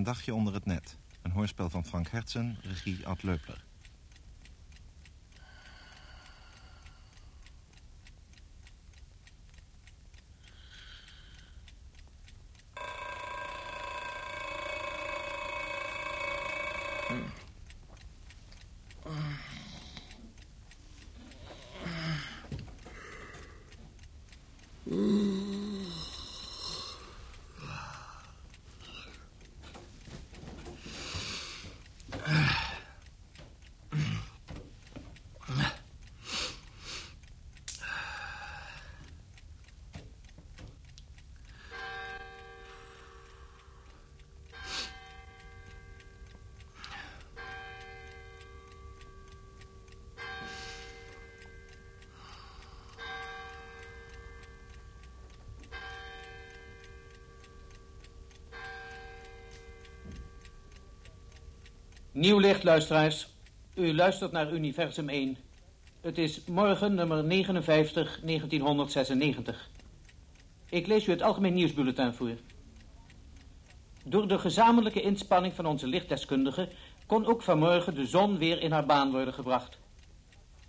Een dagje onder het net. Een hoorspel van Frank Hertzen, regie Ad Leupler. Nieuw licht, luisteraars. U luistert naar Universum 1. Het is morgen nummer 59, 1996. Ik lees u het Algemeen Nieuwsbulletin voor. Door de gezamenlijke inspanning van onze lichtdeskundigen kon ook vanmorgen de zon weer in haar baan worden gebracht.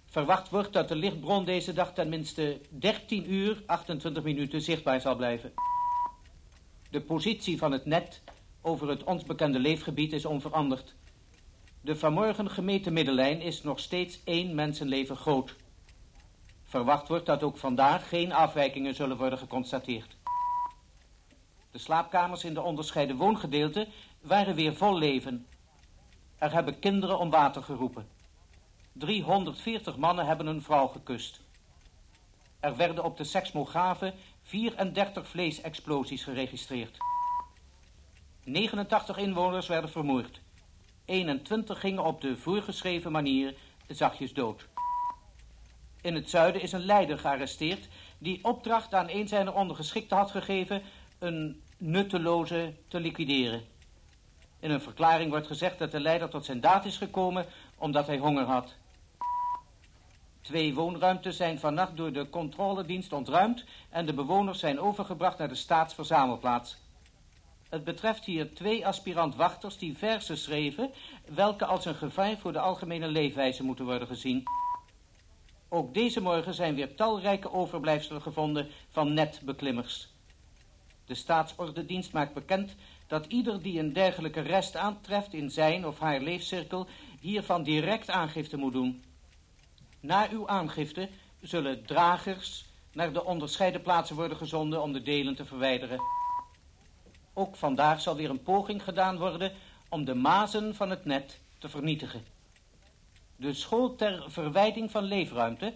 Verwacht wordt dat de lichtbron deze dag tenminste 13 uur 28 minuten zichtbaar zal blijven. De positie van het net over het ons bekende leefgebied is onveranderd. De vanmorgen gemeten middellijn is nog steeds één mensenleven groot. Verwacht wordt dat ook vandaag geen afwijkingen zullen worden geconstateerd. De slaapkamers in de onderscheiden woongedeelten waren weer vol leven. Er hebben kinderen om water geroepen. 340 mannen hebben een vrouw gekust. Er werden op de seksmografen 34 vleesexplosies geregistreerd. 89 inwoners werden vermoord. 21 gingen op de voorgeschreven manier zachtjes dood. In het zuiden is een leider gearresteerd die opdracht aan een zijner ondergeschikten had gegeven een nutteloze te liquideren. In een verklaring wordt gezegd dat de leider tot zijn daad is gekomen omdat hij honger had. Twee woonruimtes zijn vannacht door de controledienst ontruimd en de bewoners zijn overgebracht naar de staatsverzamelplaats. Het betreft hier twee aspirant-wachters die versen schreven... welke als een gevaar voor de algemene leefwijze moeten worden gezien. Ook deze morgen zijn weer talrijke overblijfselen gevonden van netbeklimmers. De staatsordedienst maakt bekend dat ieder die een dergelijke rest aantreft in zijn of haar leefcirkel hiervan direct aangifte moet doen. Na uw aangifte zullen dragers naar de onderscheiden plaatsen worden gezonden om de delen te verwijderen. Ook vandaag zal weer een poging gedaan worden om de mazen van het net te vernietigen. De school ter verwijding van leefruimte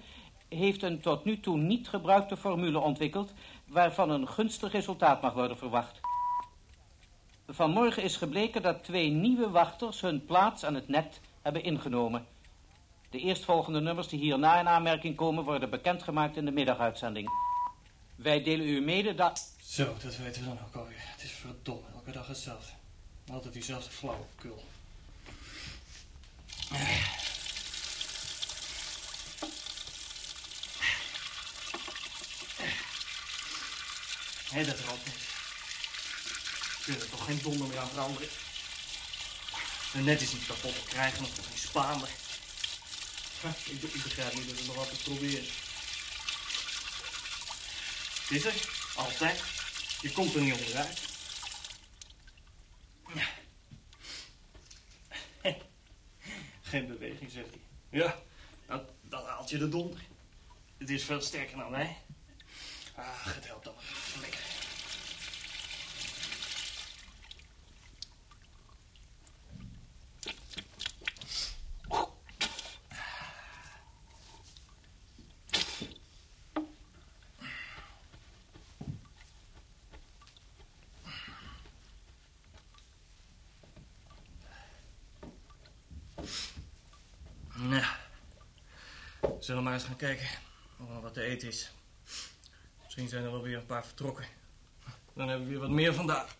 heeft een tot nu toe niet gebruikte formule ontwikkeld waarvan een gunstig resultaat mag worden verwacht. Vanmorgen is gebleken dat twee nieuwe wachters hun plaats aan het net hebben ingenomen. De eerstvolgende nummers die hierna in aanmerking komen worden bekendgemaakt in de middaguitzending. Wij delen u mede dat... Zo, dat weten we dan ook alweer. Het is verdomme, elke dag hetzelfde. Altijd diezelfde flauwekul. Hé, dat rookt niet. We kunnen er toch geen donder meer aan veranderen. En net is niet kapot te krijgen, nog geen Spaander. Ik, ik begrijp niet dat we nog altijd proberen. Het is er, altijd. Je komt er niet onderuit. Geen beweging, zegt hij. Ja, dan, dan haalt je de donder. Het is veel sterker dan mij. Ah, het helpt dan. Lekker. Nou, zullen maar eens gaan kijken of er wat te eten is. Misschien zijn er wel weer een paar vertrokken. Dan hebben we weer wat meer vandaag.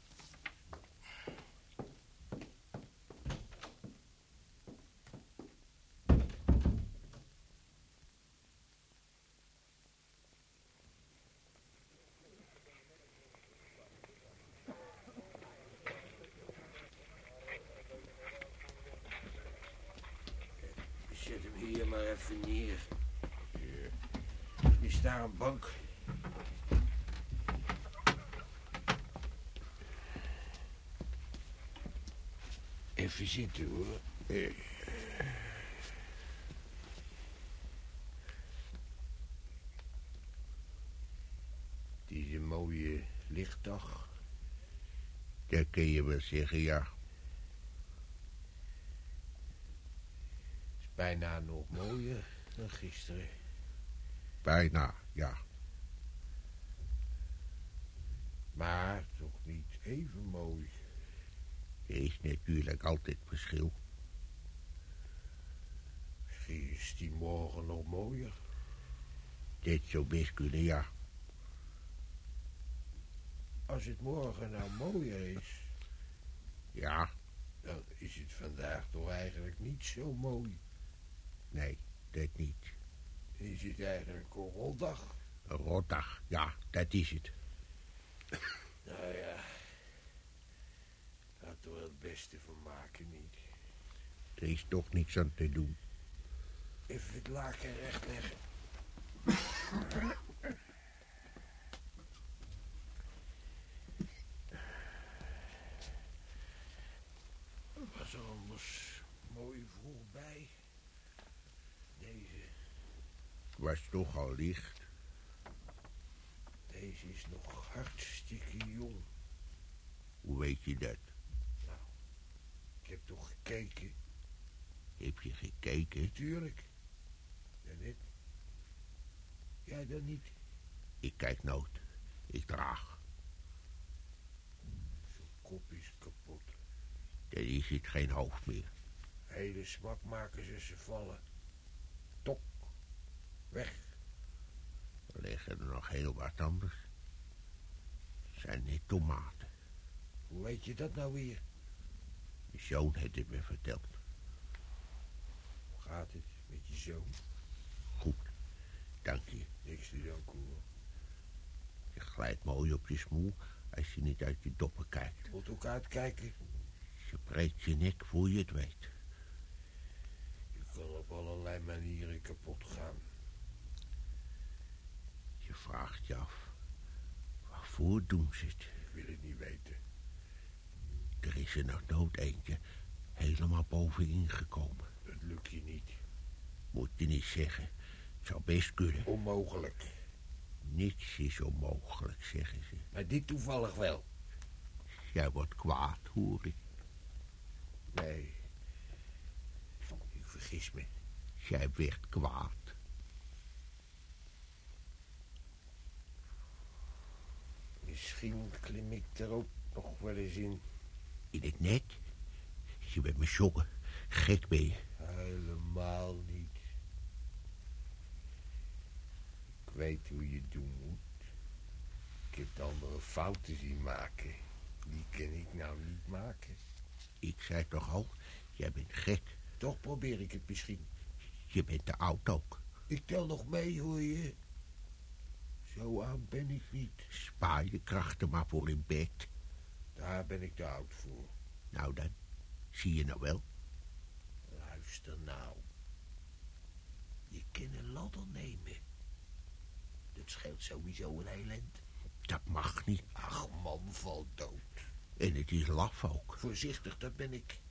meneer. Hier. Is daar een bank? Even zitten, hoor. Eh. Het is een mooie lichtdag. Dat kun je wel zeggen, ja. Het is bijna nog mooier dan gisteren. Bijna, ja. Maar toch niet even mooi. Er is natuurlijk altijd verschil. Is die morgen nog mooier. Dit zou best kunnen, ja. Als het morgen nou mooier is, Ja, dan is het vandaag toch eigenlijk niet zo mooi. nee, dat niet. Is het eigenlijk een rotdag? Een rotdag, ja, dat is het. Nou ja, er het beste van maken, niet? Er is toch niks aan te doen. Even het laken rechtleggen. Was er anders mooi voorbij? Deze, Het was toch al licht. deze is nog hartstikke jong. Hoe weet je dat? Ik heb toch gekeken? Heb je gekeken? Tuurlijk. Daarnet. Jij dan niet? Ik kijk nooit. Ik draag. Zo'n kop is kapot. Is het geen hoofd meer. Hele smak maken ze ze vallen. Tok. Weg. Er liggen er nog heel wat anders. Het zijn net tomaten. Hoe weet je dat nou weer? De zoon heeft het me verteld. Hoe gaat het met je zoon? Goed, dank je. Niks te danken hoor. Je glijdt mooi op je smoel als je niet uit je doppen kijkt. Moet ook uitkijken. Je breekt je nek voor je het weet. Je kan op allerlei manieren kapot gaan. Je vraagt je af, waarvoor doen ze het? Ik wil het niet weten. Er is er nog nooit eentje helemaal bovenin gekomen. Het lukt je niet. Moet je niet zeggen. Het zou best kunnen. Onmogelijk. Niks is onmogelijk, zeggen ze. Maar dit toevallig wel. Jij wordt kwaad, hoor ik. Nee. Ik vergis me. Jij werd kwaad. Misschien klim ik er ook nog wel eens in. In het net? Je bent me schokken. Gek ben je. Helemaal niet. Ik weet hoe je het doen moet. Ik heb de andere fouten zien maken. Die kan ik nou niet maken. Ik zei toch al, jij bent gek. Toch probeer ik het misschien. Je bent te oud ook. Ik tel nog mee, hoor je. Zo oud ben ik niet. Spaar je krachten maar voor in bed. Daar ben ik te oud voor. Nou dan, zie je nou wel. Luister nou. Je kan een ladder nemen. Dat scheelt sowieso een heel eind. Dat mag niet. Ach, man, val dood. En het is laf ook. Voorzichtig, dat ben ik.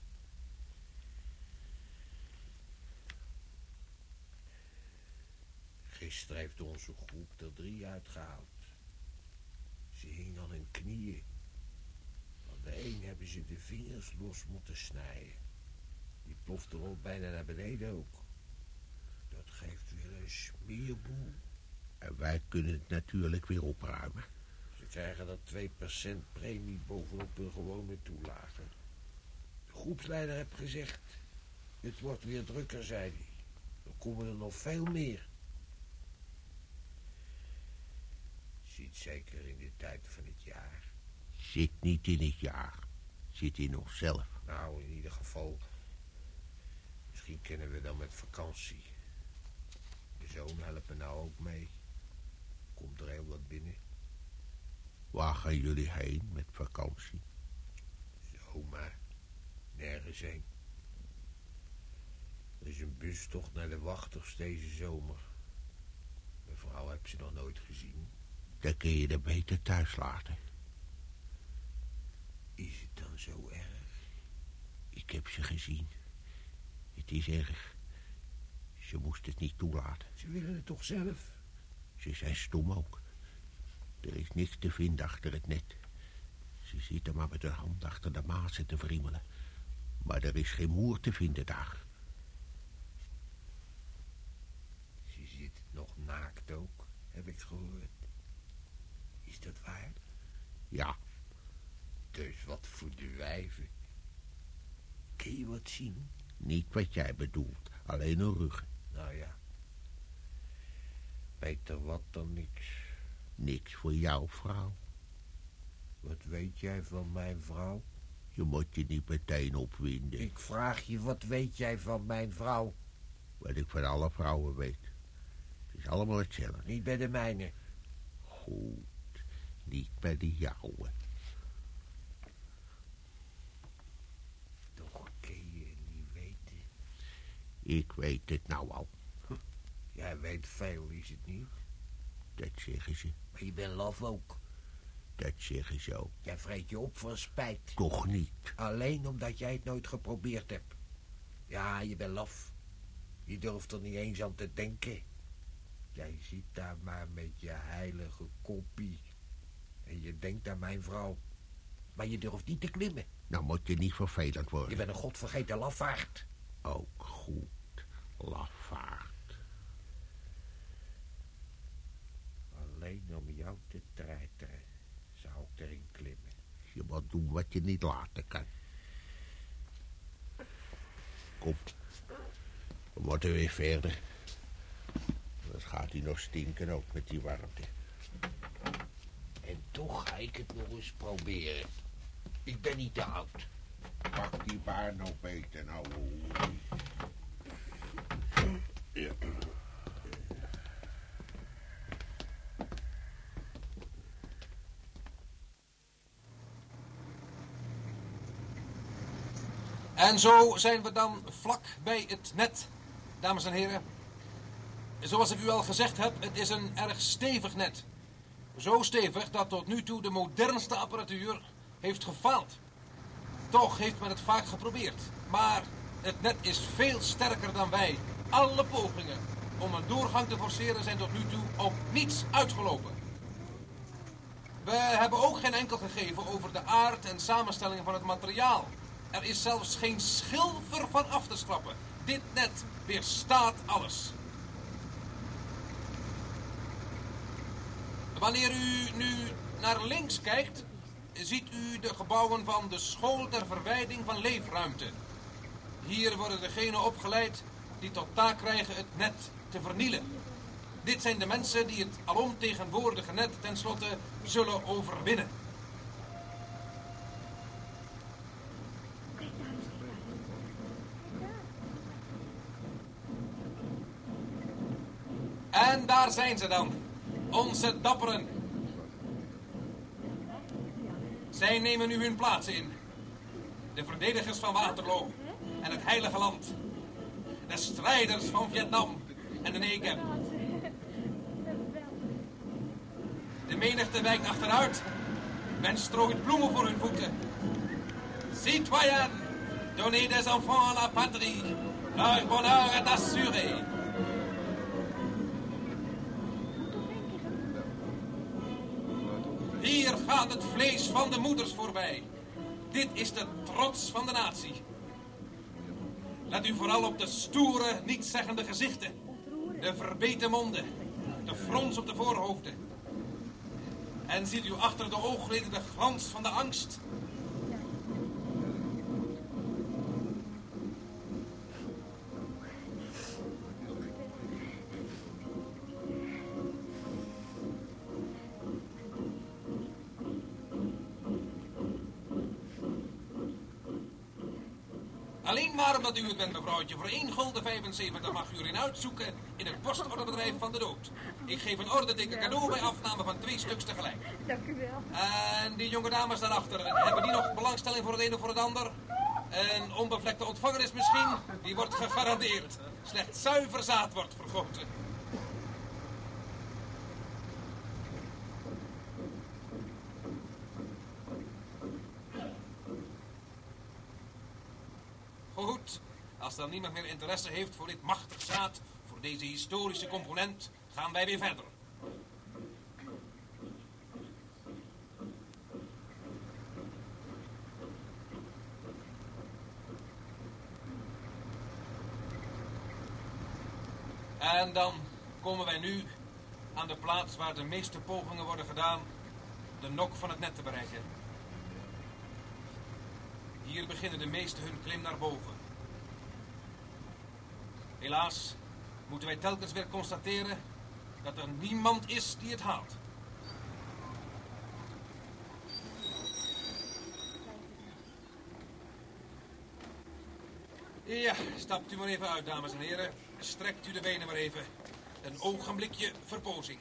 Gisteren heeft onze groep er drie uitgehaald. Ze hing aan hun knieën. De een hebben ze de vingers los moeten snijden. Die plofte al bijna naar beneden ook. Dat geeft weer een smeerboel. En wij kunnen het natuurlijk weer opruimen. Ze krijgen dat 2% premie bovenop hun gewone toelage. De groepsleider heeft gezegd... Het wordt weer drukker, zei hij. Er komen er nog veel meer. Ziet zeker in de tijd van het jaar. Zit niet in het jaar. Zit in onszelf. Nou, in ieder geval... Misschien kunnen we dan met vakantie. De zoon helpen nou ook mee. Komt er heel wat binnen. Waar gaan jullie heen met vakantie? Zomaar. Nergens heen. Er is een bustocht naar de wachters deze zomer. Mijn vrouw heb ze nog nooit gezien. Dan kun je er beter thuis laten. Is het dan zo erg? Ik heb ze gezien. Het is erg. Ze moest het niet toelaten. Ze willen het toch zelf? Ze zijn stom ook. Er is niks te vinden achter het net. Ze zitten maar met hun hand achter de mazen te vriemelen. Maar er is geen moer te vinden daar. Ze zit nog naakt ook, heb ik gehoord. Is dat waar? Ja, Dus wat voor de wijven. Kun je wat zien? niet wat jij bedoelt. Alleen een rug. Nou ja. Beter wat dan niks. Niks voor jouw vrouw. Wat weet jij van mijn vrouw? Je moet je niet meteen opwinden. Ik vraag je, wat weet jij van mijn vrouw? Wat ik van alle vrouwen weet. Het is allemaal hetzelfde. Niet bij de mijne. Goed. Niet bij de jouwe. Toch kun je het niet weten. Ik weet het nou al. Jij weet veel, is het niet? Dat zeggen ze. Maar je bent laf ook. Dat zeggen ze ook. Jij vreet je op van spijt. Toch niet. Alleen omdat jij het nooit geprobeerd hebt. Ja, je bent laf. Je durft er niet eens aan te denken. Jij zit daar maar met je heilige koppie. En je denkt aan mijn vrouw. Maar je durft niet te klimmen. Nou moet je niet vervelend Je worden. bent een godvergeten lafaard. Ook goed. Lafaard. Alleen om jou te treiteren zou ik erin klimmen. Je moet doen wat je niet laten kan. Kom. We moeten weer verder. Anders gaat hij nog stinken ook met die warmte. En toch ga ik het nog eens proberen. Ik ben niet te oud. Pak die baar nog beter. En zo zijn we dan vlak bij het net, dames en heren. Zoals ik u al gezegd heb, het is een erg stevig net. Zo stevig dat tot nu toe de modernste apparatuur heeft gefaald. Toch heeft men het vaak geprobeerd. Maar het net is veel sterker dan wij. Alle pogingen om een doorgang te forceren zijn tot nu toe op niets uitgelopen. We hebben ook geen enkel gegeven over de aard en samenstelling van het materiaal. Er is zelfs geen schilfer van af te schrappen. Dit net weerstaat alles. Wanneer u nu naar links kijkt, ziet u de gebouwen van de School ter Verwijding van Leefruimte. Hier worden degenen opgeleid die tot taak krijgen het net te vernielen. Dit zijn de mensen die het alomtegenwoordige net tenslotte zullen overwinnen. En daar zijn ze dan, onze dapperen. Zij nemen nu hun plaats in. De verdedigers van Waterloo en het Heilige Land. De strijders van Vietnam en de Negev. De menigte wijkt achteruit. Men strooit bloemen voor hun voeten. Citoyens, donnez des enfants à la patrie. Leur bonheur est assuré. Gaat het vlees van de moeders voorbij. Dit is de trots van de natie. Let u vooral op de stoere, nietszeggende gezichten. De verbeten monden. De frons op de voorhoofden. En ziet u achter de oogleden de glans van de angst. U bent, mevrouwtje. Voor 1 gulden 75 mag u erin uitzoeken in het postorderbedrijf van de dood. Ik geef een ordenteken cadeau bij afname van twee stuks tegelijk. Dank u wel. En die jonge dames daarachter, hebben die nog belangstelling voor het een of voor het ander? Een onbevlekte ontvanger is misschien, die wordt gegarandeerd. Slechts zuiver zaad wordt vergoten. Goed, als dan niemand meer interesse heeft voor dit machtig zaad, voor deze historische component, gaan wij weer verder. En dan komen wij nu aan de plaats waar de meeste pogingen worden gedaan de nok van het net te bereiken. Hier beginnen de meesten hun klim naar boven. Helaas moeten wij telkens weer constateren dat er niemand is die het haalt. Ja, stapt u maar even uit, dames en heren. Strekt u de benen maar even. Een ogenblikje verpozing.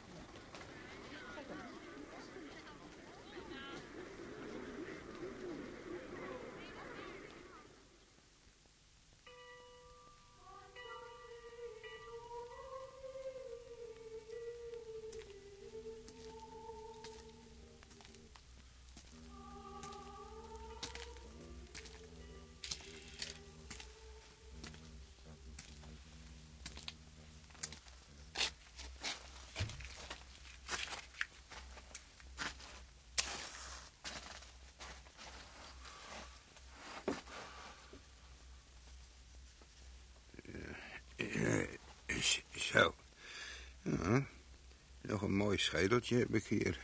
Een mooi schedeltje heb ik hier.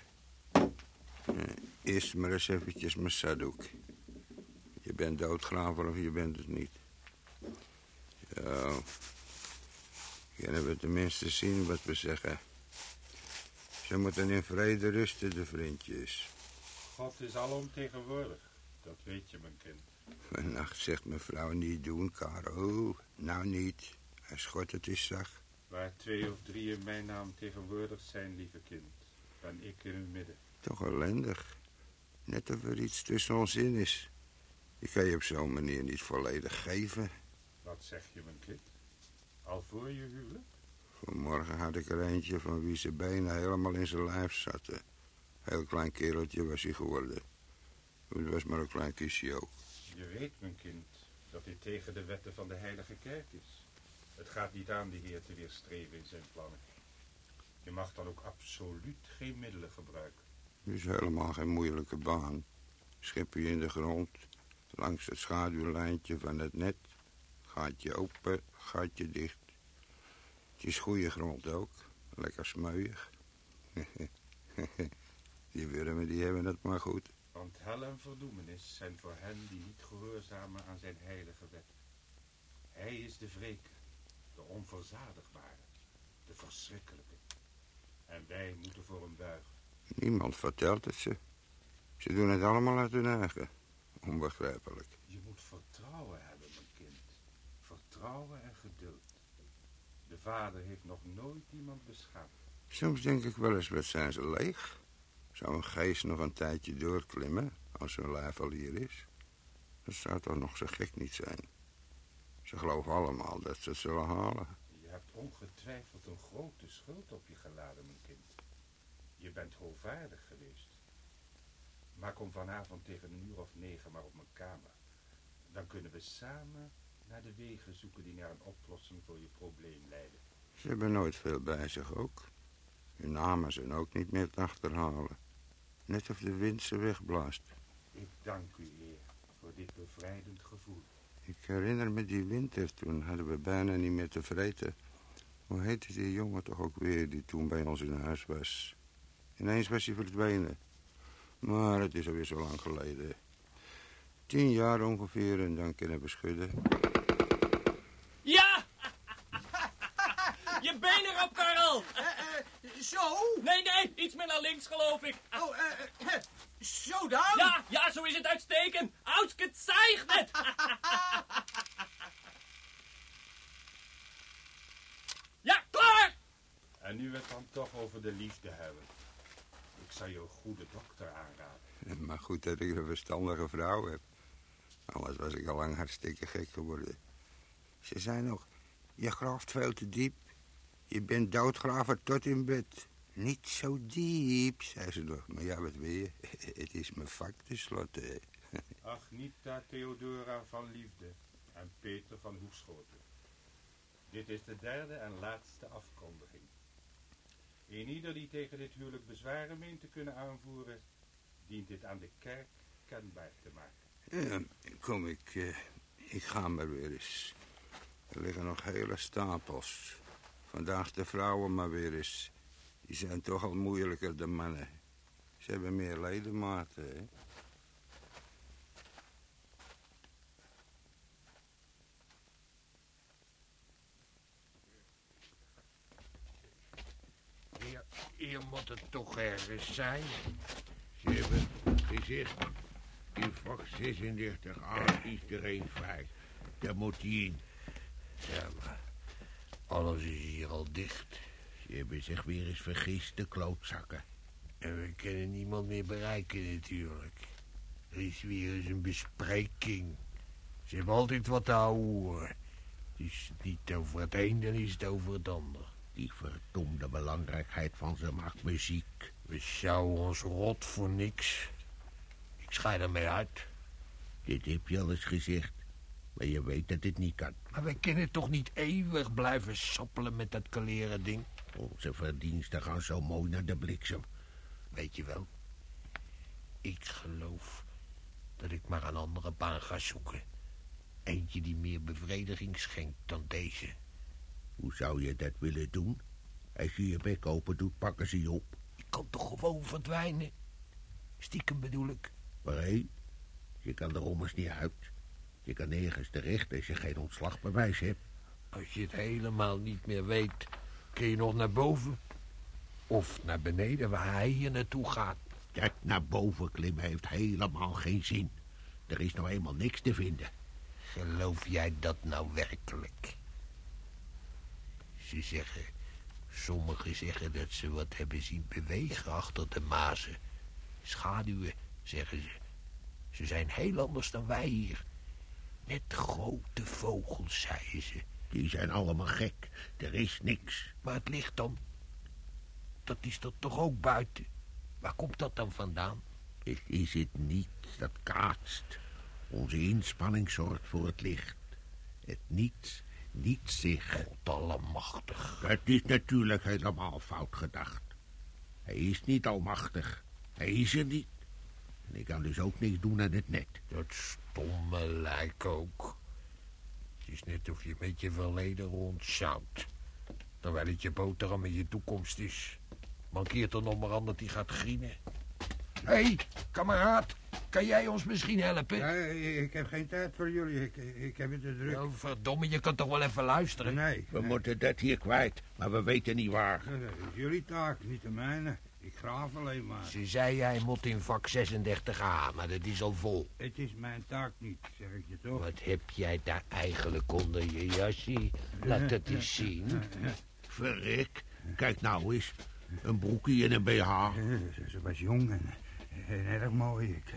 Eh, Eerst maar eens eventjes mijn. Je bent doodgraver of je bent het niet. Zo. Kunnen we tenminste zien wat we zeggen. Ze moeten in vrede rusten, de vriendjes. God is alomtegenwoordig. Dat weet je, mijn kind. Vannacht zegt mevrouw niet doen, Caro. Nou niet. Als God het is zag. Waar twee of drie in mijn naam tegenwoordig zijn, lieve kind, ben ik in hun midden. Toch ellendig. Net of er iets tussen ons in is. Ik kan je op zo'n manier niet volledig geven. Wat zeg je, mijn kind? Al voor je huwelijk? Vanmorgen had ik er eentje van wie zijn benen helemaal in zijn lijf zaten. Heel klein kereltje was hij geworden. Het was maar een klein kistje ook. Je weet, mijn kind, dat dit tegen de wetten van de heilige kerk is. Het gaat niet aan de Heer te weerstreven in zijn plannen. Je mag dan ook absoluut geen middelen gebruiken. Het is helemaal geen moeilijke baan. Schip je in de grond, langs het schaduwlijntje van het net. Gaatje open, gaatje dicht. Het is goede grond ook. Lekker smeuig. Die wurmen die hebben het maar goed. Want hel en verdoemenis zijn voor hen die niet gehoorzamen aan zijn heilige wet. Hij is de wreker, de onverzadigbare, de verschrikkelijke. En wij moeten voor hem buigen. Niemand vertelt het ze. Ze doen het allemaal uit hun eigen. Onbegrijpelijk. Je moet vertrouwen hebben, mijn kind. Vertrouwen en geduld. De vader heeft nog nooit iemand beschaamd. Soms denk ik wel eens, wat zijn ze leeg? Zou een geest nog een tijdje doorklimmen, als hun lijf al hier is? Dat zou toch nog zo gek niet zijn? Ze geloven allemaal dat ze het zullen halen. Je hebt ongetwijfeld een grote schuld op je geladen, mijn kind. Je bent hoovaardig geweest. Maar kom vanavond tegen een uur of negen maar op mijn kamer. Dan kunnen we samen naar de wegen zoeken die naar een oplossing voor je probleem leiden. Ze hebben nooit veel bij zich ook. Hun namen zijn ook niet meer te achterhalen. Net of de wind ze wegblaast. Ik dank u, Heer, voor dit bevrijdend gevoel. Ik herinner me die winter, toen hadden we bijna niet meer te vreten. Hoe heette die jongen toch ook weer die toen bij ons in huis was? Ineens was hij verdwenen. Maar het is alweer zo lang geleden. Tien jaar ongeveer en dan kunnen we schudden. Ja! Je been erop, Karel! Zo? Nee, nee, iets meer naar links, geloof ik. Oh, eh, eh, zo dan? Ja, ja, zo is het uitstekend. Oudske, zeig het! Ja, klaar! En nu we het dan toch over de liefde hebben. Ik zou je een goede dokter aanraden. Maar goed dat ik een verstandige vrouw heb. Anders was ik al lang hartstikke gek geworden. Ze zei nog, je graaft veel te diep. Je bent doodgraver tot in bed. Niet zo diep, zei ze nog. Maar ja, wat wil je? Het is mijn vak tenslotte. Agnita Theodora van Liefde en Peter van Hoekschoten. Dit is de derde en laatste afkondiging. Een ieder die tegen dit huwelijk bezwaren meent te kunnen aanvoeren, dient dit aan de kerk kenbaar te maken. Ja, kom, ik, eh, ik ga maar weer eens. Er liggen nog hele stapels. Vandaag de vrouwen maar weer eens. Die zijn toch al moeilijker dan mannen. Ze hebben meer ledematen, hè? Hier moet het toch ergens zijn. Ze hebben gezegd, in vak 36a is er een vrij. Daar moet hij in. Ja, maar alles is hier al dicht. Ze hebben zich weer eens vergist, de klootzakken. En we kunnen niemand meer bereiken natuurlijk. Er is weer eens een bespreking. Ze hebben altijd wat te houden. Het is niet over het een, dan is het over het ander. Die verdomde belangrijkheid van ze maakt muziek. We zouden ons rot voor niks. Ik schei ermee uit. Dit heb je al eens gezegd. Maar je weet dat dit niet kan. Maar we kunnen toch niet eeuwig blijven sappelen met dat kaleren ding? Onze verdiensten gaan zo mooi naar de bliksem. Weet je wel, ik geloof dat ik maar een andere baan ga zoeken. Eentje die meer bevrediging schenkt dan deze. Hoe zou je dat willen doen? Als je je bek open doet, pakken ze je op. Ik kan toch gewoon verdwijnen? Stiekem bedoel ik. Nee, je kan er ommers niet uit. Je kan nergens terecht als je geen ontslagbewijs hebt. Als je het helemaal niet meer weet, kun je nog naar boven. Of naar beneden, waar hij hier naartoe gaat. Dat naar boven klimmen heeft helemaal geen zin. Er is nou eenmaal niks te vinden. Geloof jij dat nou werkelijk? Ze zeggen, sommigen zeggen dat ze wat hebben zien bewegen achter de mazen. Schaduwen, zeggen ze. Ze zijn heel anders dan wij hier. Net grote vogels, zeiden ze. Die zijn allemaal gek. Er is niks. Maar het licht dan? Dat is er toch ook buiten? Waar komt dat dan vandaan? Het is het niet dat kaatst. Onze inspanning zorgt voor het licht. Het niets, niet zich. God allemachtig. Het is natuurlijk helemaal fout gedacht. Hij is niet almachtig. Hij is er niet. En ik kan dus ook niks doen aan het net. Dat stomme lijk ook. Het is net of je met je verleden rondzouwt. Terwijl het je boterham in je toekomst is. Mankeert er nog maar aan dat hij gaat grienen. Hé, hey, kameraad. Kan jij ons misschien helpen? Ja, ik heb geen tijd voor jullie. Ik, ik heb het te druk. Nou, verdomme, je kan toch wel even luisteren? Nee. We moeten dat hier kwijt, maar we weten niet waar. Dat is jullie taak, niet de mijne. Ik graaf alleen maar. Ze zei jij moet in vak 36a, maar dat is al vol. Het is mijn taak niet, zeg ik je toch. Wat heb jij daar eigenlijk onder je jasje? Laat het eens zien. Verrek, kijk nou eens. Een broekje en een BH. Ze was jong en, en erg mooi. Ik,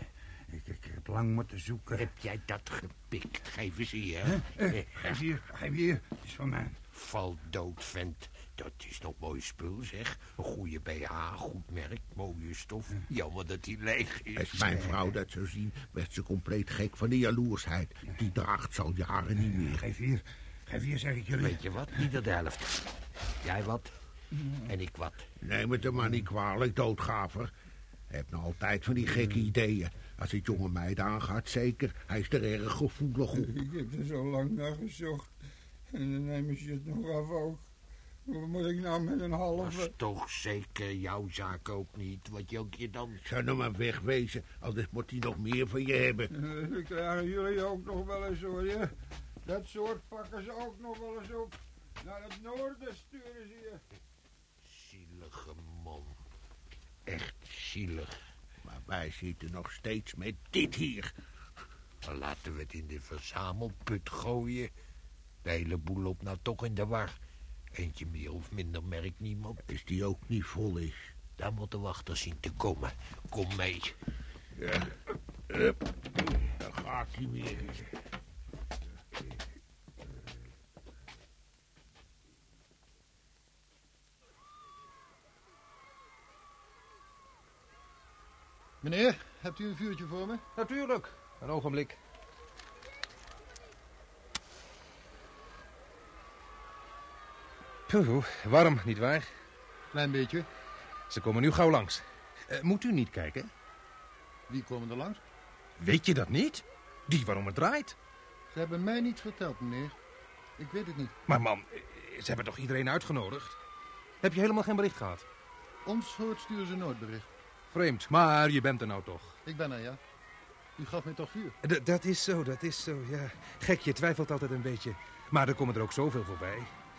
ik, ik heb lang moeten zoeken. Heb jij dat gepikt? Geef eens hier. Eh, geef hier, geef hier. Het is van mij. Val dood, vent. Dat is nog mooi spul, zeg. Een goede BH, goed merk, mooie stof. Jammer dat die leeg is. Als mijn vrouw dat zou zien, werd ze compleet gek van de jaloersheid. Die draagt ze al jaren niet meer. Geef hier, geef hier, zeg ik jullie. Weet je wat? Niet de helft. Jij wat? En ik wat? Neem het er maar niet kwalijk, doodgaver. Hij heeft nou altijd van die gekke ideeën. Als het jonge meid aangaat, zeker. Hij is er erg gevoelig op. Ik heb er zo lang naar gezocht. En dan nemen ze het nog af ook. Wat moet ik nou met een Dat halve... is toch zeker jouw zaak ook niet, wat jonk je dan? Zou nou maar wegwezen, anders moet hij nog meer van je hebben. Dat krijgen jullie ook nog wel eens hoor je. Dat soort pakken ze ook nog wel eens op. Naar het noorden sturen ze je. Zielige man. Echt zielig. Maar wij zitten nog steeds met dit hier. Dan laten we het in de verzamelput gooien. De hele boel loopt nou toch in de war. Eentje meer of minder merkt niemand. Is die ook niet vol is? Daar moet de wachter zien te komen. Kom mee. Ja. Hup. Daar gaat hij weer. Meneer, hebt u een vuurtje voor me? Natuurlijk. Een ogenblik. Puh, warm, nietwaar? Klein beetje. Ze komen nu gauw langs. Eh, moet u niet kijken? Wie komen er langs? Weet je dat niet? Die waarom het draait. Ze hebben mij niet verteld, meneer. Ik weet het niet. Maar man, eh, ze hebben toch iedereen uitgenodigd? Heb je helemaal geen bericht gehad? Ons soort sturen ze nooit bericht. Vreemd, maar je bent er nou toch. Ik ben er, ja. U gaf me toch vuur? D- dat is zo, dat is zo, ja. Gek, je twijfelt altijd een beetje. Maar er komen er ook zoveel voorbij.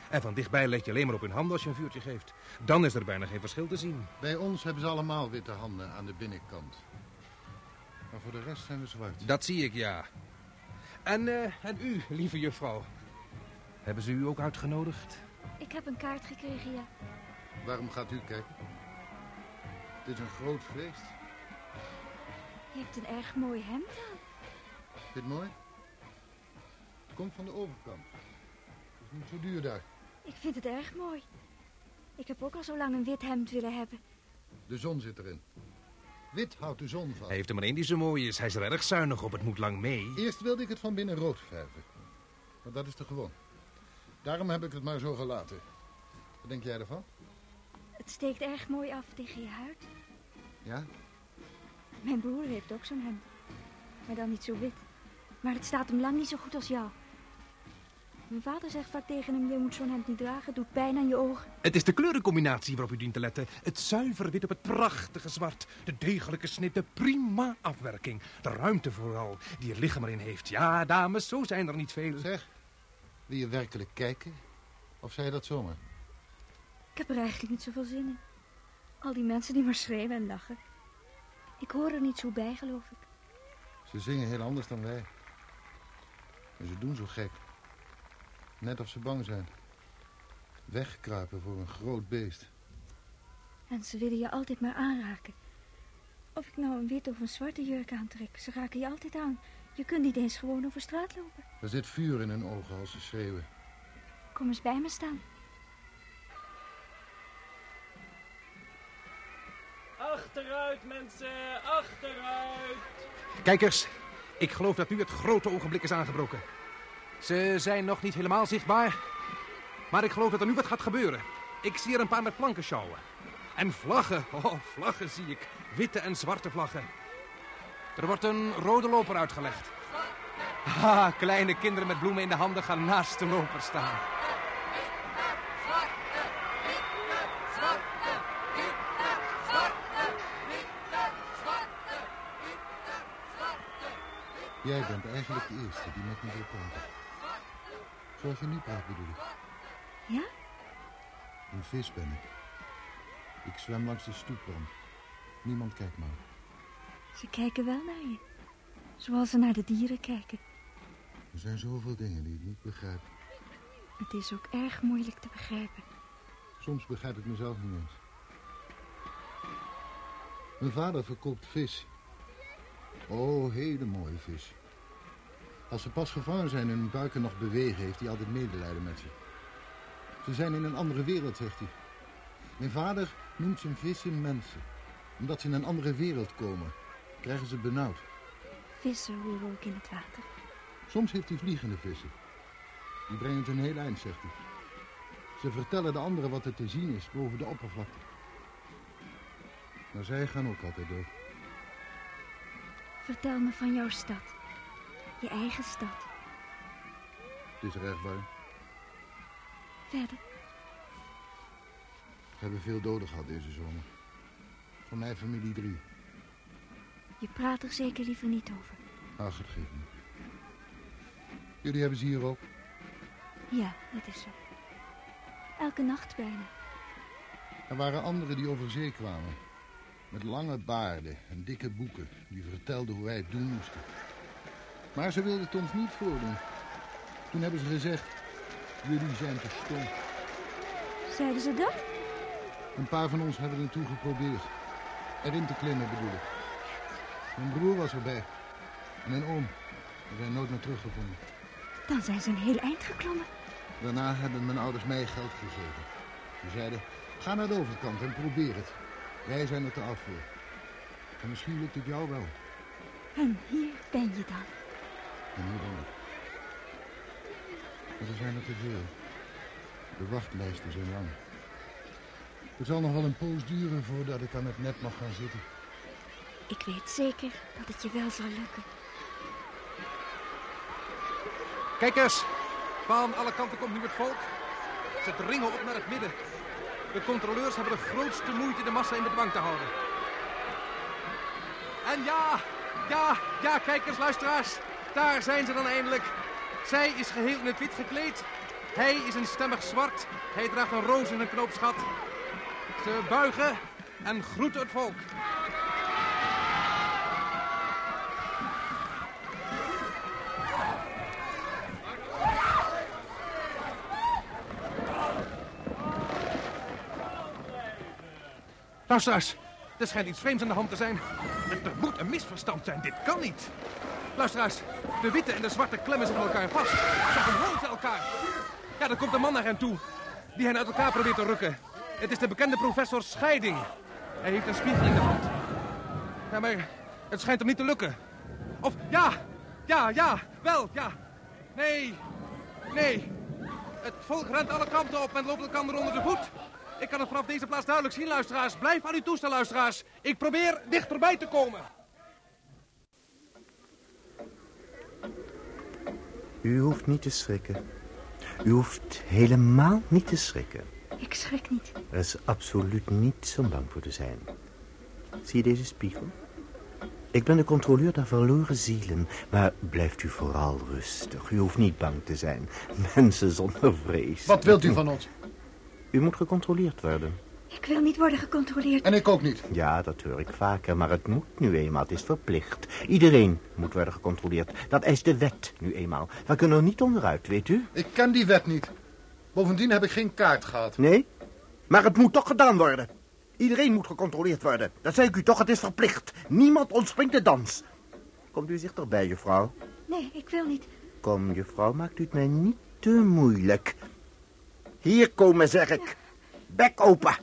En van dichtbij let je alleen maar op hun handen als je een vuurtje geeft. Dan is er bijna geen verschil te zien. Bij ons hebben ze allemaal witte handen aan de binnenkant. Maar voor de rest zijn we zwart. Dat zie ik, ja. En, eh, en u, lieve juffrouw? Hebben ze u ook uitgenodigd? Ik heb een kaart gekregen, ja. Waarom gaat u kijken? Het is een groot feest. Je hebt een erg mooi hemd aan. Vind je het mooi? Het komt van de overkant. Het is niet zo duur daar. Ik vind het erg mooi. Ik heb ook al zo lang een wit hemd willen hebben. De zon zit erin. Wit houdt de zon vast. Hij heeft er maar één die zo mooi is. Hij is er erg zuinig op. Het moet lang mee. Eerst wilde ik het van binnen rood verven. Maar dat is te gewoon. Daarom heb ik het maar zo gelaten. Wat denk jij ervan? Het steekt erg mooi af tegen je huid. Ja? Mijn broer heeft ook zo'n hemd. Maar dan niet zo wit. Maar het staat hem lang niet zo goed als jou. Mijn vader zegt vaak tegen hem, je moet zo'n hemd niet dragen. Het doet pijn aan je ogen. Het is de kleurencombinatie waarop u dient te letten. Het zuiver wit op het prachtige zwart. De degelijke snit, de prima afwerking. De ruimte vooral, die het lichaam erin heeft. Ja, dames, zo zijn er niet veel. Zeg, wil je werkelijk kijken? Of zei je dat zomaar? Ik heb er eigenlijk niet zoveel zin in. Al die mensen die maar schreeuwen en lachen. Ik hoor er niet zo bij, geloof ik. Ze zingen heel anders dan wij. En ze doen zo gek. Net of ze bang zijn. Wegkruipen voor een groot beest. En ze willen je altijd maar aanraken. Of ik nou een wit of een zwarte jurk aantrek, ze raken je altijd aan. Je kunt niet eens gewoon over straat lopen. Er zit vuur in hun ogen als ze schreeuwen. Kom eens bij me staan. Achteruit, mensen, achteruit. Kijkers, ik geloof dat nu het grote ogenblik is aangebroken. Ze zijn nog niet helemaal zichtbaar. Maar ik geloof dat er nu wat gaat gebeuren. Ik zie er een paar met planken sjouwen. En vlaggen, oh, vlaggen zie ik. Witte en zwarte vlaggen. Er wordt een rode loper uitgelegd. Ha, kleine kinderen met bloemen in de handen gaan naast de loper staan. Jij bent eigenlijk de eerste die met me wil praten. Zoals je nu praat bedoel ik. Ja? Een vis ben ik. Ik zwem langs de stoeprand. Niemand kijkt maar. Ze kijken wel naar je. Zoals ze naar de dieren kijken. Er zijn zoveel dingen die ik niet begrijp. Het is ook erg moeilijk te begrijpen. Soms begrijp ik mezelf niet eens. Mijn vader verkoopt vis. Oh, hele mooie vis. Als ze pas gevangen zijn en hun buiken nog bewegen, heeft hij altijd medelijden met ze. Ze zijn in een andere wereld, zegt hij. Mijn vader noemt zijn vissen mensen. Omdat ze in een andere wereld komen, krijgen ze benauwd. Vissen horen ook in het water. Soms heeft hij vliegende vissen. Die brengen het een heel eind, zegt hij. Ze vertellen de anderen wat er te zien is boven de oppervlakte. Maar zij gaan ook altijd dood. Vertel me van jouw stad. Je eigen stad. Het is er erg warm. Verder. We hebben veel doden gehad deze zomer. Van mijn familie drie. Je praat er zeker liever niet over. Ach, het geeft niet. Jullie hebben ze hier ook. Ja, dat is zo. Elke nacht bijna. Er waren anderen die over zee kwamen. Met lange baarden en dikke boeken. Die vertelden hoe wij het doen moesten. Maar ze wilden het ons niet voordoen. Toen hebben ze gezegd... Jullie zijn te stom. Zeiden ze dat? Een paar van ons hebben er toe geprobeerd. Erin te klimmen bedoel ik. Mijn broer was erbij. En mijn oom. We zijn nooit meer teruggevonden. Dan zijn ze een heel eind geklommen. Daarna hebben mijn ouders mij geld gegeven. Ze zeiden, ga naar de overkant en probeer het. Wij zijn er te oud voor. En misschien lukt het jou wel. En hier ben je dan. En hoe dan ook. Maar er zijn er te veel. De wachtlijsten zijn lang. Het zal nog wel een poos duren voordat ik aan het net mag gaan zitten. Ik weet zeker dat het je wel zal lukken. Kijkers, van alle kanten komt nu het volk. Ze dringen op naar het midden. De controleurs hebben de grootste moeite de massa in bedwang te houden. En ja, ja, ja, kijkers, luisteraars. Daar zijn ze dan eindelijk. Zij is geheel in het wit gekleed. Hij is in stemmig zwart. Hij draagt een roos in een knoopsgat. Ze buigen en groeten het volk. Luisteraars, er schijnt iets vreemds aan de hand te zijn. Er moet een misverstand zijn, dit kan niet. Luisteraars, de witte en de zwarte klemmen zich aan elkaar vast. Ze verhogen elkaar. Ja, er komt een man naar hen toe, die hen uit elkaar probeert te rukken. Het is de bekende professor Scheiding. Hij heeft een spiegel in de hand. Ja, maar het schijnt hem niet te lukken. Of, ja, ja, ja, wel, ja. Nee, nee. Het volk rent alle kanten op en loopt elkaar onder de voet. Ik kan het vanaf deze plaats duidelijk zien, luisteraars. Blijf aan uw toestel, luisteraars. Ik probeer dichterbij te komen. U hoeft niet te schrikken. U hoeft helemaal niet te schrikken. Ik schrik niet. Er is absoluut niets om bang voor te zijn. Zie je deze spiegel? Ik ben de controleur der verloren zielen, maar blijft u vooral rustig. U hoeft niet bang te zijn. Mensen zonder vrees. Wat wilt u van ons? U moet gecontroleerd worden. Ik wil niet worden gecontroleerd. En ik ook niet. Ja, dat hoor ik vaker, maar het moet nu eenmaal. Het is verplicht. Iedereen moet worden gecontroleerd. Dat eist de wet nu eenmaal. We kunnen er niet onderuit, weet u? Ik ken die wet niet. Bovendien heb ik geen kaart gehad. Nee? Maar het moet toch gedaan worden. Iedereen moet gecontroleerd worden. Dat zei ik u toch, het is verplicht. Niemand ontspringt de dans. Komt u dichterbij, juffrouw? Nee, ik wil niet. Kom, juffrouw, maakt u het mij niet te moeilijk. Hier komen, zeg ik. Bek open.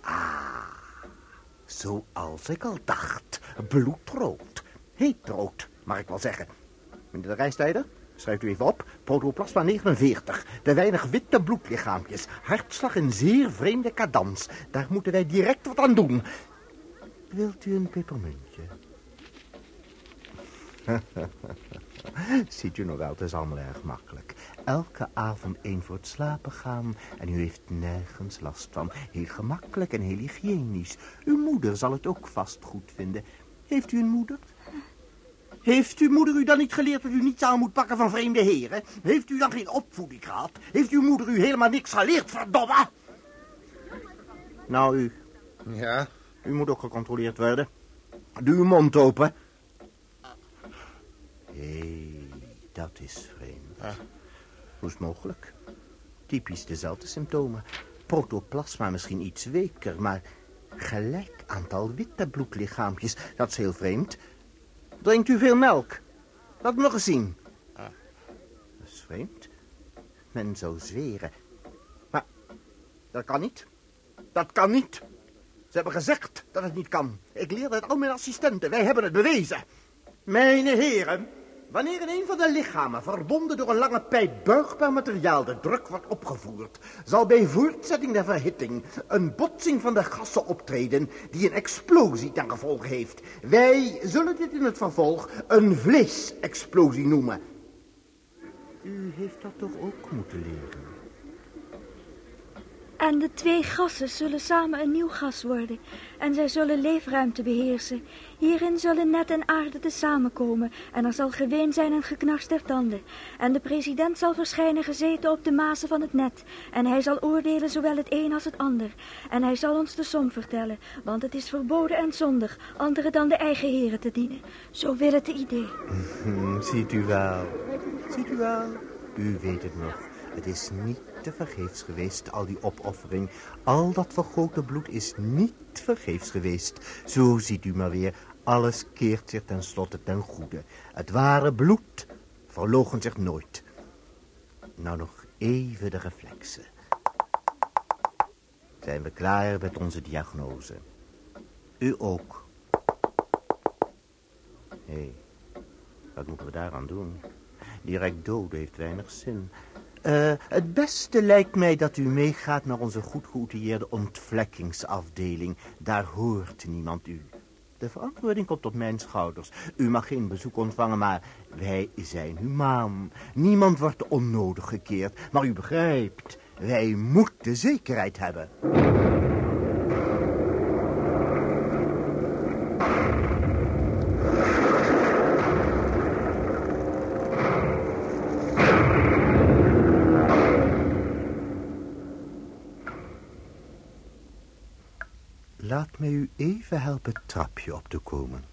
Ah, zoals ik al dacht. Bloedrood. Heetrood, mag ik wel zeggen. Meneer de rijstijder, schrijft u even op. Protoplasma 49. De weinig witte bloedlichaampjes. Hartslag in zeer vreemde cadans. Daar moeten wij direct wat aan doen. Wilt u een pepermuntje? Ziet u nog wel, het is allemaal erg makkelijk. Elke avond één voor het slapen gaan en u heeft nergens last van. Heel gemakkelijk en heel hygiënisch. Uw moeder zal het ook vast goed vinden. Heeft u een moeder? Heeft uw moeder u dan niet geleerd dat u niets aan moet pakken van vreemde heren? Heeft u dan geen opvoeding gehad? Heeft uw moeder u helemaal niks geleerd, verdomme? Nou, u. Ja? U moet ook gecontroleerd worden. Doe uw mond open. Hé, hey, dat is vreemd. Ah. Hoe is het mogelijk? Typisch dezelfde symptomen. Protoplasma misschien iets weker, maar gelijk aantal witte bloedlichaampjes. Dat is heel vreemd. Drinkt u veel melk? Laat me nog eens zien. Ah. Dat is vreemd. Men zou zweren. Maar dat kan niet. Dat kan niet. Ze hebben gezegd dat het niet kan. Ik leerde het al mijn assistenten. Wij hebben het bewezen. Mijn heren, wanneer in een van de lichamen verbonden door een lange pijp buigbaar materiaal de druk wordt opgevoerd, zal bij voortzetting der verhitting een botsing van de gassen optreden die een explosie ten gevolge heeft. Wij zullen dit in het vervolg een vleesexplosie noemen. U heeft dat toch ook moeten leren? En de twee gassen zullen samen een nieuw gas worden. En zij zullen leefruimte beheersen. Hierin zullen net en aarde te samenkomen. En er zal geween zijn en geknars der tanden. En de president zal verschijnen gezeten op de mazen van het net. En hij zal oordelen zowel het een als het ander. En hij zal ons de som vertellen. Want het is verboden en zondig anderen dan de eigen heren te dienen. Zo wil het de idee. Ziet u wel. Ziet u wel. U weet het nog. Het is niet te vergeefs geweest, al die opoffering. Al dat vergoten bloed is niet vergeefs geweest. Zo ziet u maar weer. Alles keert zich tenslotte ten goede. Het ware bloed verlogen zich nooit. Nou nog even de reflexen. Zijn we klaar met onze diagnose? U ook. Hé, hey, wat moeten we daaraan doen? Direct doden heeft weinig zin. Uh, het beste lijkt mij dat u meegaat naar onze goed geoutilleerde ontvlekkingsafdeling. Daar hoort niemand u. De verantwoording komt op mijn schouders. U mag geen bezoek ontvangen, maar wij zijn humaan. Niemand wordt onnodig gekeerd. Maar u begrijpt, wij moeten zekerheid hebben. Laat mij u even helpen het trapje op te komen.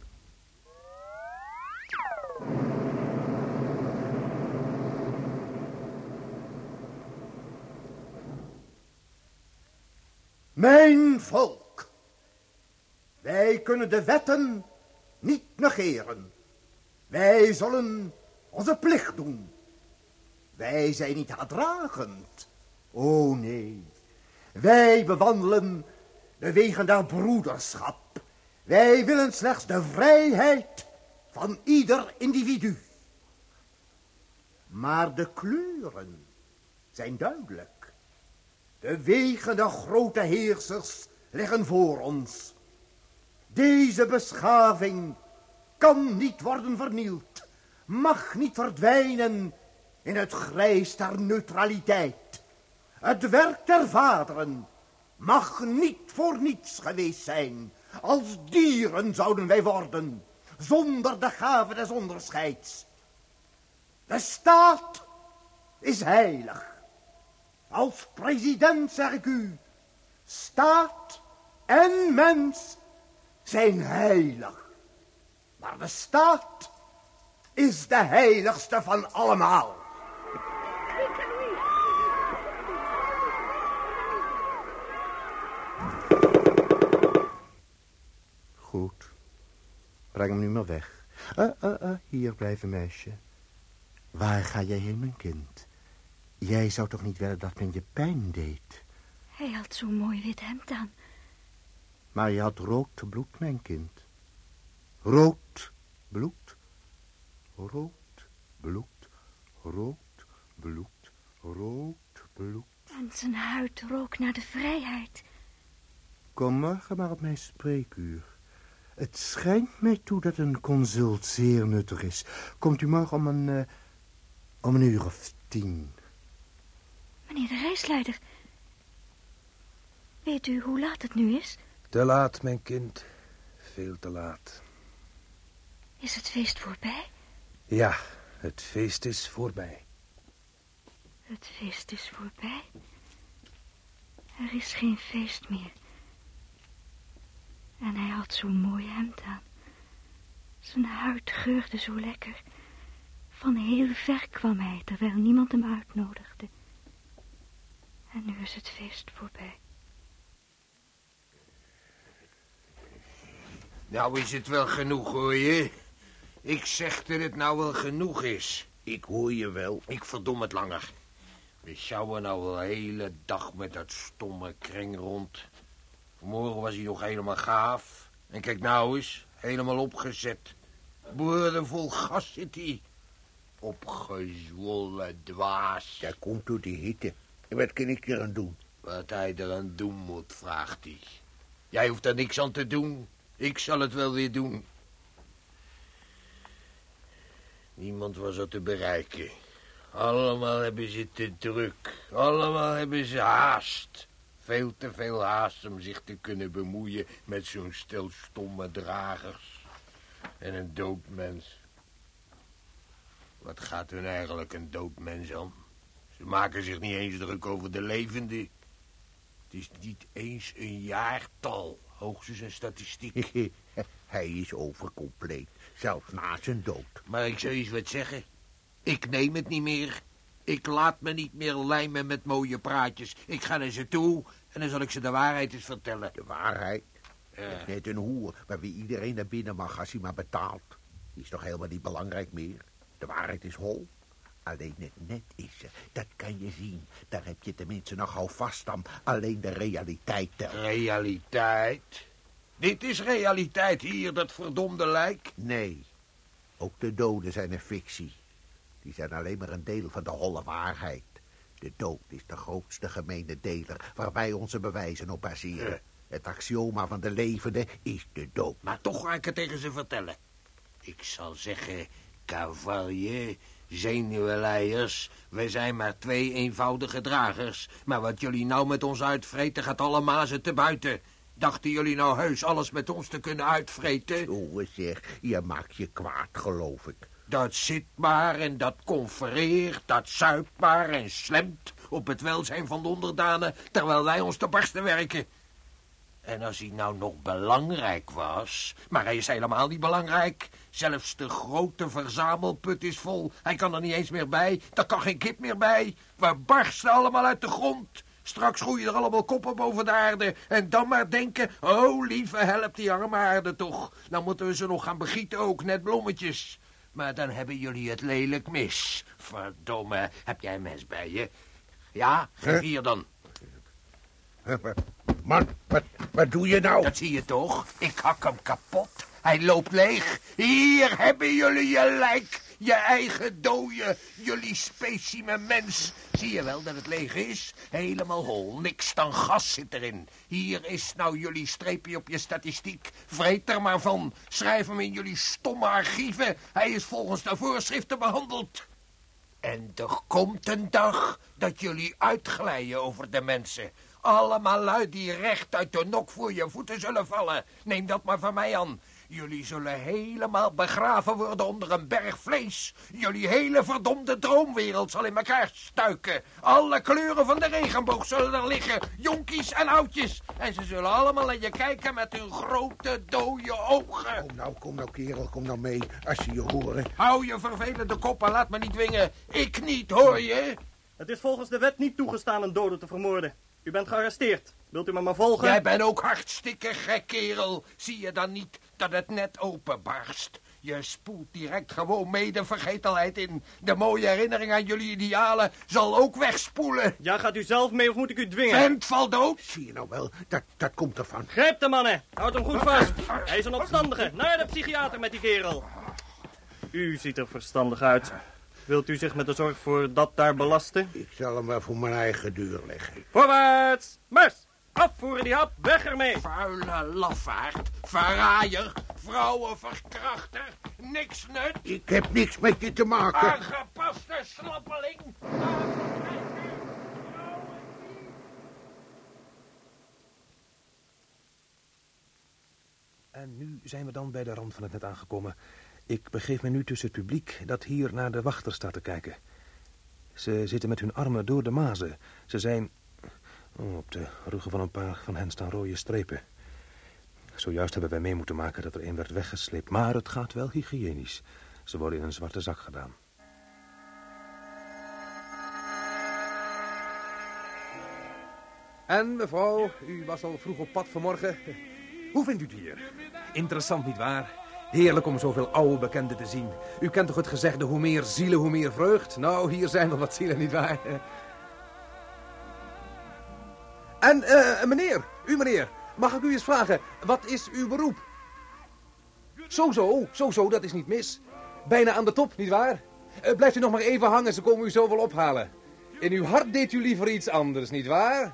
Mijn volk, wij kunnen de wetten niet negeren. Wij zullen onze plicht doen. Wij zijn niet haatdragend. O nee, wij bewandelen de wegen der broederschap. Wij willen slechts de vrijheid van ieder individu. Maar de kleuren zijn duidelijk. De wegen der grote heersers liggen voor ons. Deze beschaving kan niet worden vernield, mag niet verdwijnen in het grijs der neutraliteit. Het werk der vaderen mag niet voor niets geweest zijn. Als dieren zouden wij worden, zonder de gave des onderscheids. De staat is heilig. Als president zeg ik u, staat en mens zijn heilig. Maar de staat is de heiligste van allemaal. Goed. Breng hem nu maar weg. Uh, uh, uh, hier blijven, meisje. Waar ga jij heen, mijn kind? Jij zou toch niet willen dat men je pijn deed? Hij had zo'n mooi wit hemd aan. Maar je had rood bloed, mijn kind. Rood bloed. Rood bloed. Rood bloed. Rood bloed. En zijn huid rook naar de vrijheid. Kom morgen maar op mijn spreekuur. Het schijnt mij toe dat een consult zeer nuttig is. Komt u morgen om een, uh, om een uur of tien. Meneer de reisleider, weet u hoe laat het nu is? Te laat, mijn kind. Veel te laat. Is het feest voorbij? Ja, het feest is voorbij. Het feest is voorbij? Er is geen feest meer. En hij had zo'n mooi hemd aan. Zijn huid geurde zo lekker. Van heel ver kwam hij, terwijl niemand hem uitnodigde. En nu is het feest voorbij. Nou is het wel genoeg, hoor je. Ik zeg dat het nou wel genoeg is. Ik hoor je wel. Ik verdom het langer. We sjouwen nou wel de hele dag met dat stomme kring rond. Vanmorgen was hij nog helemaal gaaf. En kijk nou eens, helemaal opgezet. Boordevol gas zit hij. Opgezwollen dwaas. Dat komt door die hitte. En wat kan ik eraan doen? Wat hij eraan doen moet, vraagt hij. Jij hoeft er niks aan te doen. Ik zal het wel weer doen. Niemand was er te bereiken. Allemaal hebben ze te druk. Allemaal hebben ze haast. Veel te veel haast om zich te kunnen bemoeien met zo'n stel stomme dragers. En een dood mens. Wat gaat hun eigenlijk een dood mens aan? Ze maken zich niet eens druk over de levende. Het is niet eens een jaartal, hoogstens een statistiek. Hij is overcompleet, zelfs na zijn dood. Maar ik zou eens wat zeggen. Ik neem het niet meer. Ik laat me niet meer lijmen met mooie praatjes. Ik ga naar ze toe en dan zal ik ze de waarheid eens vertellen. De waarheid? Net een hoer, waar wie iedereen naar binnen mag als hij maar betaalt. Die is toch helemaal niet belangrijk meer. De waarheid is hol. Alleen het net is ze, dat kan je zien. Daar heb je tenminste nog al vast aan. Alleen de realiteit telt. Realiteit? Dit is realiteit hier, dat verdomde lijk? Nee, ook de doden zijn een fictie. Die zijn alleen maar een deel van de holle waarheid. De dood is de grootste gemene deler waar wij onze bewijzen op baseren. Het axioma van de levende is de dood. Maar toch ga ik het tegen ze vertellen. Ik zal zeggen, cavalier, zenuwleiers, wij zijn maar twee eenvoudige dragers. Maar wat jullie nou met ons uitvreten gaat alle mazen te buiten. Dachten jullie nou heus alles met ons te kunnen uitvreten? Zo zeg, je maakt je kwaad, geloof ik. Dat zit maar en dat confereert, dat zuipt maar en slemt op het welzijn van de onderdanen, terwijl wij ons te barsten werken. En als hij nou nog belangrijk was, maar hij is helemaal niet belangrijk. Zelfs de grote verzamelput is vol. Hij kan er niet eens meer bij. Daar kan geen kip meer bij. We barsten allemaal uit de grond. Straks groeien er allemaal koppen boven de aarde. En dan maar denken, oh lieve help die arme aarde toch. Dan moeten we ze nog gaan begieten ook, net bloemetjes. Maar dan hebben jullie het lelijk mis. Verdomme, heb jij een mes bij je? Ja, geef hier dan. Man, wat, wat doe je nou? Dat zie je toch? Ik hak hem kapot. Hij loopt leeg. Hier hebben jullie je lijk. Je eigen dode. Jullie specimen mens. Zie je wel dat het leeg is? Helemaal hol. Niks dan gas zit erin. Hier is nou jullie streepje op je statistiek. Vreet er maar van. Schrijf hem in jullie stomme archieven. Hij is volgens de voorschriften behandeld. En er komt een dag dat jullie uitglijden over de mensen. Allemaal lui die recht uit de nok voor je voeten zullen vallen. Neem dat maar van mij aan. Jullie zullen helemaal begraven worden onder een berg vlees. Jullie hele verdomde droomwereld zal in elkaar stuiken. Alle kleuren van de regenboog zullen er liggen. Jonkies en oudjes. En ze zullen allemaal naar je kijken met hun grote dode ogen. Kom nou, kom nou kerel, kom nou mee, als ze je horen. Hou je vervelende kop en laat me niet dwingen. Ik niet, hoor je? Het is volgens de wet niet toegestaan een dode te vermoorden. U bent gearresteerd. Wilt u me maar volgen? Jij bent ook hartstikke gek, kerel. Zie je dan niet dat het net openbarst? Je spoelt direct gewoon mee de vergetelheid in. De mooie herinnering aan jullie idealen zal ook wegspoelen. Ja, gaat u zelf mee of moet ik u dwingen? Vent, val dood. Zie je nou wel, dat, dat komt ervan. Grijp de mannen. Houd hem goed vast. Hij is een opstandige. Naar de psychiater met die kerel. U ziet er verstandig uit. Wilt u zich met de zorg voor dat daar belasten? Ik zal hem wel voor mijn eigen deur leggen. Voorwaarts! Mars! Afvoeren die hap, weg ermee! Vuile lafaard, verraaier, vrouwenverkrachter, niks nut. Ik heb niks met je te maken. Aangepaste slappeling. En nu zijn we dan bij de rand van het net aangekomen. Ik begeef me nu tussen het publiek dat hier naar de wachter staat te kijken. Ze zitten met hun armen door de mazen. Ze zijn... Oh, op de ruggen van een paar van hen staan rode strepen. Zojuist hebben wij mee moeten maken dat er een werd weggesleept. Maar het gaat wel hygiënisch. Ze worden in een zwarte zak gedaan. En mevrouw, u was al vroeg op pad vanmorgen. Hoe vindt u het hier? Interessant, nietwaar? Heerlijk om zoveel oude bekenden te zien. U kent toch het gezegde, hoe meer zielen, hoe meer vreugd? Nou, hier zijn wel wat zielen, nietwaar? En, eh, meneer, u meneer, mag ik u eens vragen, wat is uw beroep? Zo, zo, zo, zo, dat is niet mis. Bijna aan de top, nietwaar? Uh, blijft u nog maar even hangen, ze komen u zo wel ophalen. In uw hart deed u liever iets anders, nietwaar?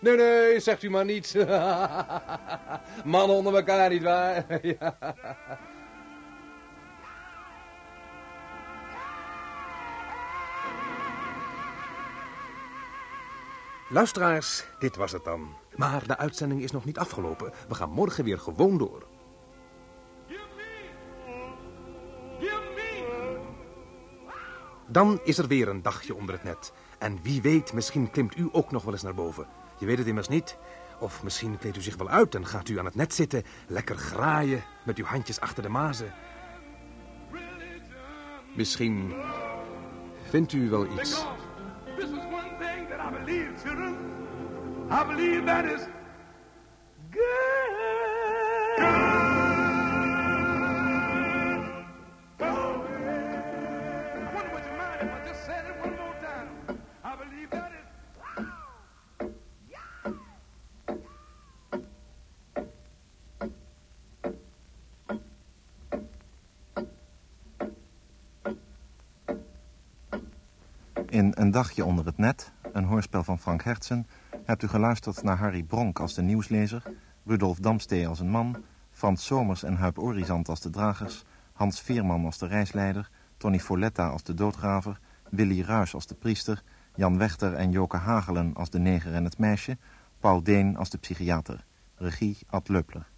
Nee, nee, zegt u maar niet. Mannen onder elkaar, nietwaar? ja. Luisteraars, dit was het dan. Maar de uitzending is nog niet afgelopen. We gaan morgen weer gewoon door. Dan is er weer een dagje onder het net. En wie weet, misschien klimt u ook nog wel eens naar boven. Je weet het immers niet. Of misschien kleedt u zich wel uit en gaat u aan het net zitten, lekker graaien met uw handjes achter de mazen. Misschien vindt u wel iets children, I believe that is good. God. What your mind if I just said it one more down. I believe that is. In een dagje onder het net een hoorspel van Frank Hertzen... hebt u geluisterd naar Harry Bronk als de nieuwslezer... Rudolf Damstee als een man... Frans Somers en Huip Orizant als de dragers... Hans Veerman als de reisleider... Tony Folletta als de doodgraver... Willy Ruys als de priester... Jan Wechter en Joke Hagelen als de neger en het meisje... Paul Deen als de psychiater. Regie Ad Leupler.